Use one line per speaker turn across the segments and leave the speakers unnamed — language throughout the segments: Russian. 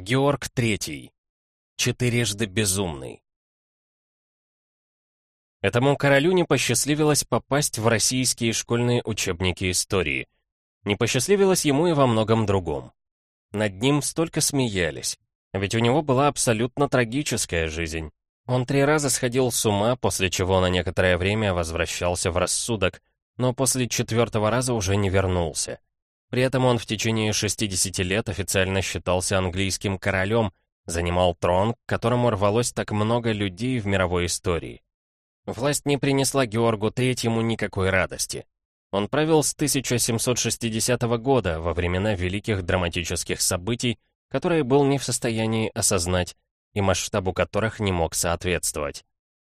Георг III. Четырежды безумный. Этому королю не посчастливилось попасть в российские школьные учебники истории. Не посчастливилось ему и во многом другом. Над ним столько смеялись, ведь у него была абсолютно трагическая жизнь. Он три раза сходил с ума, после чего на некоторое время возвращался в рассудок, но после четвертого раза уже не вернулся. При этом он в течение 60 лет официально считался английским королем, занимал трон, к которому рвалось так много людей в мировой истории. Власть не принесла Георгу Третьему никакой радости. Он правил с 1760 года, во времена великих драматических событий, которые был не в состоянии осознать и масштабу которых не мог соответствовать.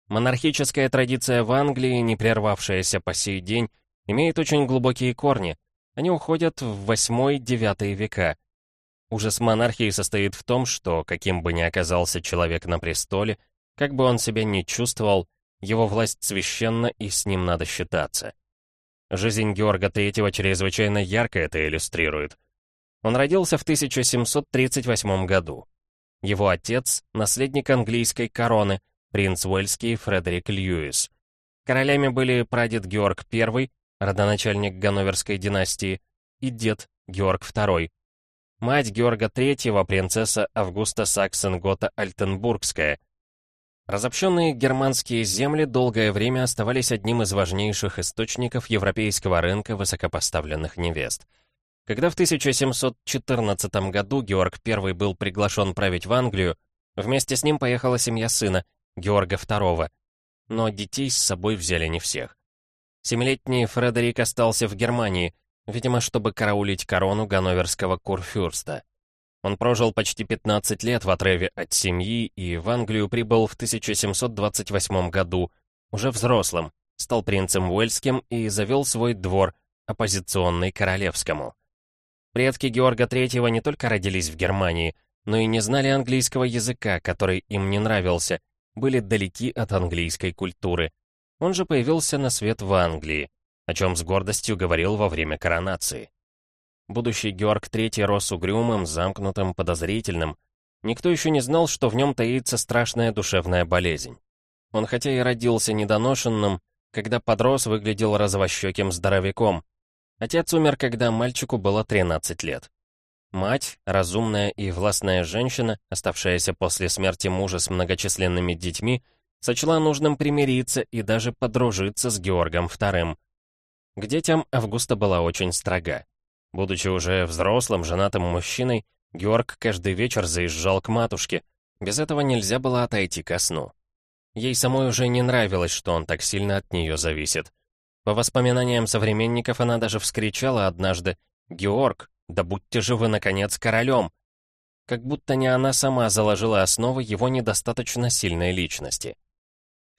Монархическая традиция в Англии, не прервавшаяся по сей день, имеет очень глубокие корни, они уходят в 8-9 века. Ужас монархии состоит в том, что, каким бы ни оказался человек на престоле, как бы он себя ни чувствовал, его власть священна и с ним надо считаться. Жизнь Георга III чрезвычайно ярко это иллюстрирует. Он родился в 1738 году. Его отец — наследник английской короны, принц Уэльский Фредерик Льюис. Королями были прадед Георг I, родоначальник Ганноверской династии, и дед Георг II. Мать Георга III, принцесса Августа Саксен-Гота-Альтенбургская. Разобщенные германские земли долгое время оставались одним из важнейших источников европейского рынка высокопоставленных невест. Когда в 1714 году Георг I был приглашен править в Англию, вместе с ним поехала семья сына, Георга II. Но детей с собой взяли не всех. Семилетний Фредерик остался в Германии, видимо, чтобы караулить корону ганноверского курфюрста. Он прожил почти 15 лет в отрыве от семьи и в Англию прибыл в 1728 году, уже взрослым, стал принцем Уэльским и завел свой двор, оппозиционный королевскому. Предки Георга III не только родились в Германии, но и не знали английского языка, который им не нравился, были далеки от английской культуры. Он же появился на свет в Англии, о чем с гордостью говорил во время коронации. Будущий Георг III рос угрюмым, замкнутым, подозрительным. Никто еще не знал, что в нем таится страшная душевная болезнь. Он хотя и родился недоношенным, когда подрос, выглядел розовощеким здоровяком. Отец умер, когда мальчику было 13 лет. Мать, разумная и властная женщина, оставшаяся после смерти мужа с многочисленными детьми, сочла нужным примириться и даже подружиться с Георгом II. К детям Августа была очень строга. Будучи уже взрослым, женатым мужчиной, Георг каждый вечер заезжал к матушке. Без этого нельзя было отойти ко сну. Ей самой уже не нравилось, что он так сильно от нее зависит. По воспоминаниям современников, она даже вскричала однажды «Георг, да будьте же вы, наконец, королем!» Как будто не она сама заложила основы его недостаточно сильной личности.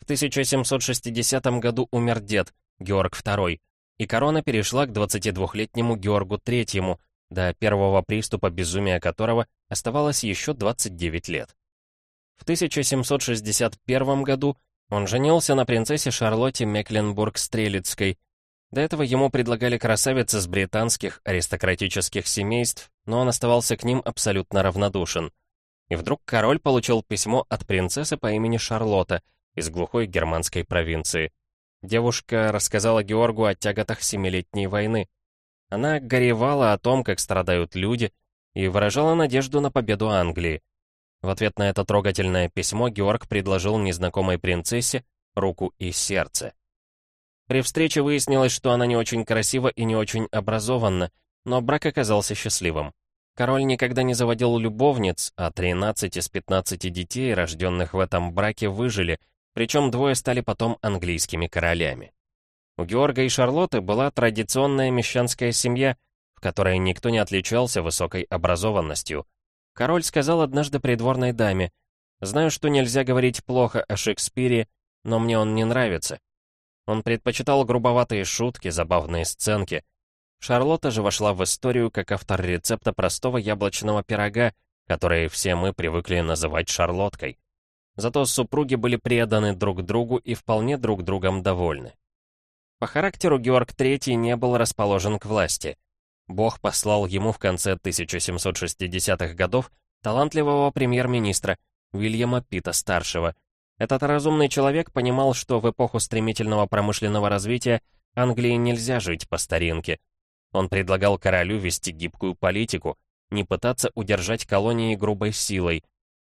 В 1760 году умер дед, Георг II, и корона перешла к 22-летнему Георгу III, до первого приступа безумия которого оставалось еще 29 лет. В 1761 году он женился на принцессе Шарлотте Мекленбург-Стрелицкой. До этого ему предлагали красавицы с британских аристократических семейств, но он оставался к ним абсолютно равнодушен. И вдруг король получил письмо от принцессы по имени Шарлотта, из глухой германской провинции. Девушка рассказала Георгу о тяготах Семилетней войны. Она горевала о том, как страдают люди, и выражала надежду на победу Англии. В ответ на это трогательное письмо Георг предложил незнакомой принцессе руку и сердце. При встрече выяснилось, что она не очень красива и не очень образованна, но брак оказался счастливым. Король никогда не заводил любовниц, а 13 из 15 детей, рожденных в этом браке, выжили — причем двое стали потом английскими королями. У Георга и Шарлотты была традиционная мещанская семья, в которой никто не отличался высокой образованностью. Король сказал однажды придворной даме, «Знаю, что нельзя говорить плохо о Шекспире, но мне он не нравится». Он предпочитал грубоватые шутки, забавные сценки. Шарлотта же вошла в историю как автор рецепта простого яблочного пирога, который все мы привыкли называть шарлоткой. Зато супруги были преданы друг другу и вполне друг другом довольны. По характеру Георг III не был расположен к власти. Бог послал ему в конце 1760-х годов талантливого премьер-министра Уильяма Пита-старшего. Этот разумный человек понимал, что в эпоху стремительного промышленного развития Англии нельзя жить по старинке. Он предлагал королю вести гибкую политику, не пытаться удержать колонии грубой силой.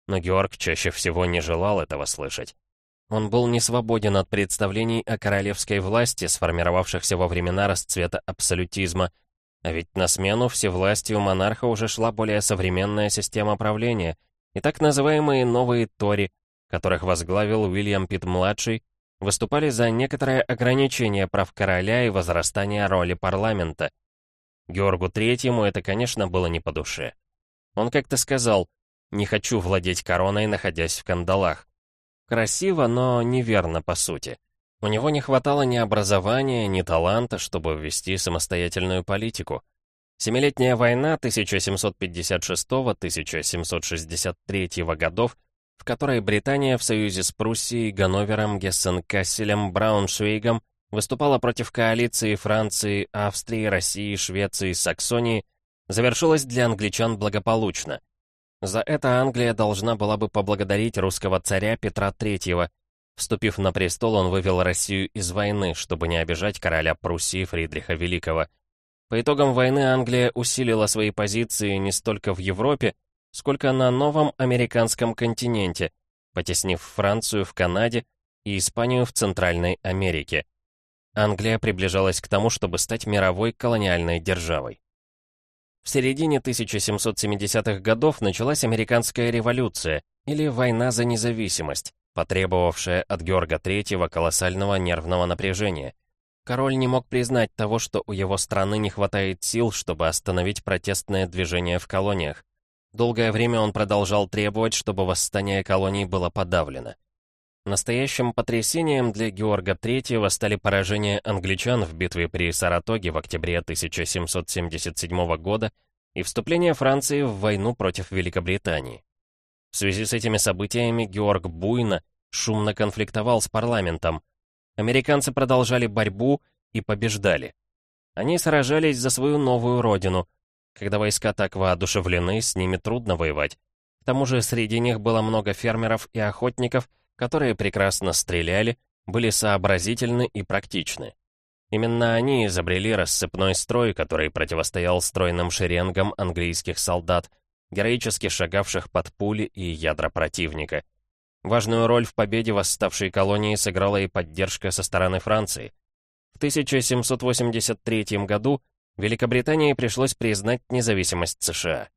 Но Георг чаще всего не желал этого слышать. Он был не свободен от представлений о королевской власти, сформировавшихся во времена расцвета абсолютизма. А ведь на смену всевластию монарха уже шла более современная система правления и так называемые «новые Тори», которых возглавил Уильям Питт-младший, выступали за некоторое ограничение прав короля и возрастание роли парламента. Георгу Третьему это, конечно, было не по душе. Он как-то сказал «Не хочу владеть короной, находясь в кандалах». Красиво, но неверно по сути. У него не хватало ни образования, ни таланта, чтобы ввести самостоятельную политику. Семилетняя война 1756-1763 годов, в которой Британия в союзе с Пруссией, Ганновером, Гессен-Касселем, Брауншвейгом выступала против коалиции Франции, Австрии, России, Швеции, Саксонии, завершилась для англичан благополучно. За это Англия должна была бы поблагодарить русского царя Петра III. Вступив на престол, он вывел Россию из войны, чтобы не обижать короля Пруссии Фридриха Великого. По итогам войны Англия усилила свои позиции не столько в Европе, сколько на новом американском континенте, потеснив Францию в Канаде и Испанию в Центральной Америке. Англия приближалась к тому, чтобы стать мировой колониальной державой. В середине 1770-х годов началась американская революция, или война за независимость, потребовавшая от Георга III колоссального нервного напряжения. Король не мог признать того, что у его страны не хватает сил, чтобы остановить протестное движение в колониях. Долгое время он продолжал требовать, чтобы восстание колоний было подавлено. Настоящим потрясением для Георга III стали поражения англичан в битве при Саратоге в октябре 1777 года и вступление Франции в войну против Великобритании. В связи с этими событиями Георг буйно, шумно конфликтовал с парламентом. Американцы продолжали борьбу и побеждали. Они сражались за свою новую родину. Когда войска так воодушевлены, с ними трудно воевать. К тому же среди них было много фермеров и охотников, которые прекрасно стреляли, были сообразительны и практичны. Именно они изобрели рассыпной строй, который противостоял стройным шеренгам английских солдат, героически шагавших под пули и ядра противника. Важную роль в победе восставшей колонии сыграла и поддержка со стороны Франции. В 1783 году Великобритании пришлось признать независимость США.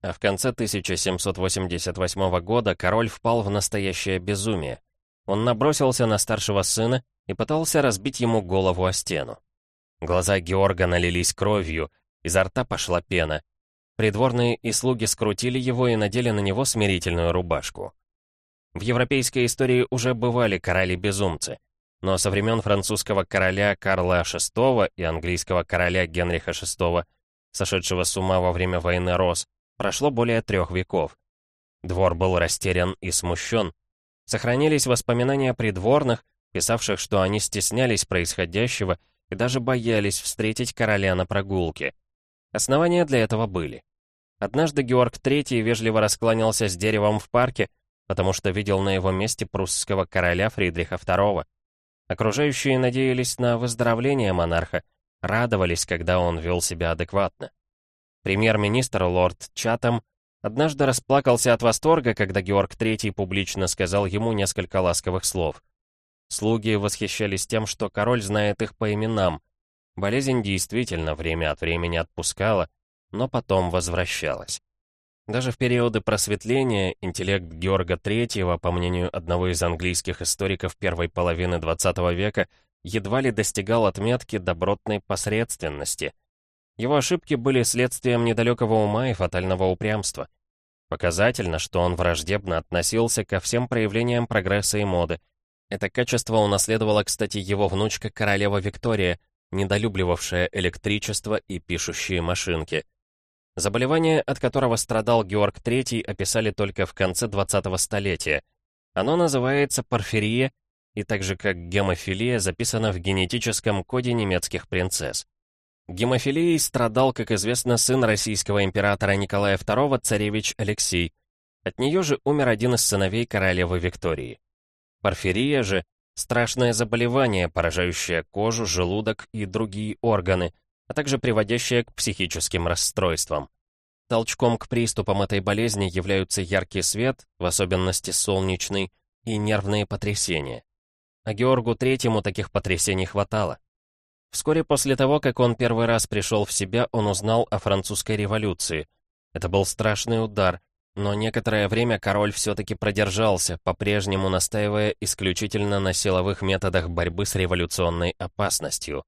А в конце 1788 года король впал в настоящее безумие. Он набросился на старшего сына и пытался разбить ему голову о стену. Глаза Георга налились кровью, изо рта пошла пена. Придворные и слуги скрутили его и надели на него смирительную рубашку. В европейской истории уже бывали короли-безумцы, но со времен французского короля Карла VI и английского короля Генриха VI, сошедшего с ума во время войны Рос, Прошло более трех веков. Двор был растерян и смущен. Сохранились воспоминания придворных, писавших, что они стеснялись происходящего и даже боялись встретить короля на прогулке. Основания для этого были. Однажды Георг III вежливо раскланялся с деревом в парке, потому что видел на его месте прусского короля Фридриха II. Окружающие надеялись на выздоровление монарха, радовались, когда он вел себя адекватно. Премьер-министр лорд Чатам однажды расплакался от восторга, когда Георг III публично сказал ему несколько ласковых слов. Слуги восхищались тем, что король знает их по именам. Болезнь действительно время от времени отпускала, но потом возвращалась. Даже в периоды просветления интеллект Георга III, по мнению одного из английских историков первой половины XX века, едва ли достигал отметки добротной посредственности — его ошибки были следствием недалекого ума и фатального упрямства. Показательно, что он враждебно относился ко всем проявлениям прогресса и моды. Это качество унаследовала, кстати, его внучка королева Виктория, недолюбливавшая электричество и пишущие машинки. Заболевание, от которого страдал Георг III, описали только в конце 20-го столетия. Оно называется порфирия и так же как гемофилия записано в генетическом коде немецких принцесс. Гемофилией страдал, как известно, сын российского императора Николая II, царевич Алексей. От нее же умер один из сыновей королевы Виктории. Порфирия же – страшное заболевание, поражающее кожу, желудок и другие органы, а также приводящее к психическим расстройствам. Толчком к приступам этой болезни являются яркий свет, в особенности солнечный, и нервные потрясения. А Георгу Третьему таких потрясений хватало. Вскоре после того, как он первый раз пришел в себя, он узнал о французской революции. Это был страшный удар, но некоторое время король все-таки продержался, по-прежнему настаивая исключительно на силовых методах борьбы с революционной опасностью.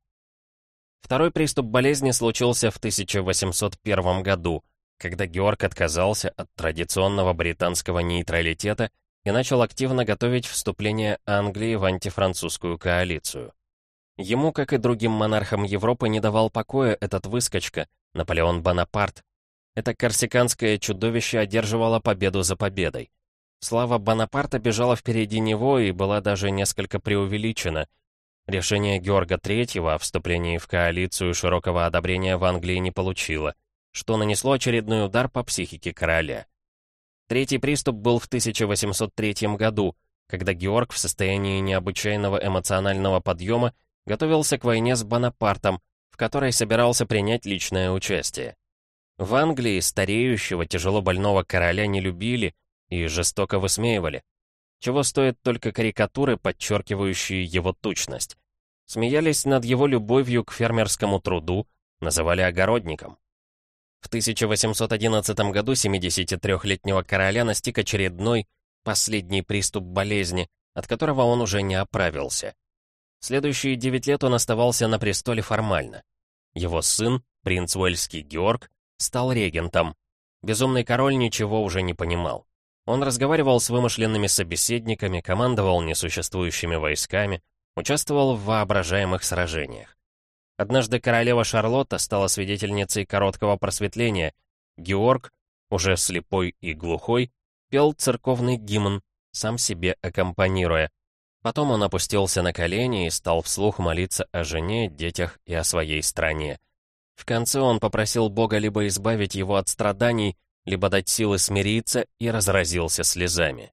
Второй приступ болезни случился в 1801 году, когда Георг отказался от традиционного британского нейтралитета и начал активно готовить вступление Англии в антифранцузскую коалицию. Ему, как и другим монархам Европы, не давал покоя этот выскочка, Наполеон Бонапарт. Это корсиканское чудовище одерживало победу за победой. Слава Бонапарта бежала впереди него и была даже несколько преувеличена. Решение Георга III о вступлении в коалицию широкого одобрения в Англии не получило, что нанесло очередной удар по психике короля. Третий приступ был в 1803 году, когда Георг в состоянии необычайного эмоционального подъема готовился к войне с Бонапартом, в которой собирался принять личное участие. В Англии стареющего, тяжело больного короля не любили и жестоко высмеивали. Чего стоят только карикатуры, подчеркивающие его тучность. Смеялись над его любовью к фермерскому труду, называли огородником. В 1811 году 73-летнего короля настиг очередной, последний приступ болезни, от которого он уже не оправился. Следующие девять лет он оставался на престоле формально. Его сын, принц Уэльский Георг, стал регентом. Безумный король ничего уже не понимал. Он разговаривал с вымышленными собеседниками, командовал несуществующими войсками, участвовал в воображаемых сражениях. Однажды королева Шарлотта стала свидетельницей короткого просветления. Георг, уже слепой и глухой, пел церковный гимн, сам себе аккомпанируя. Потом он опустился на колени и стал вслух молиться о жене, детях и о своей стране. В конце он попросил Бога либо избавить его от страданий, либо дать силы смириться и разразился слезами.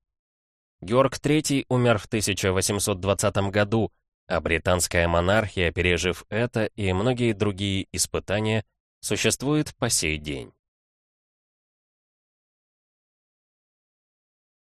Георг III умер в 1820 году, а британская монархия, пережив это и многие другие испытания, существует по сей день.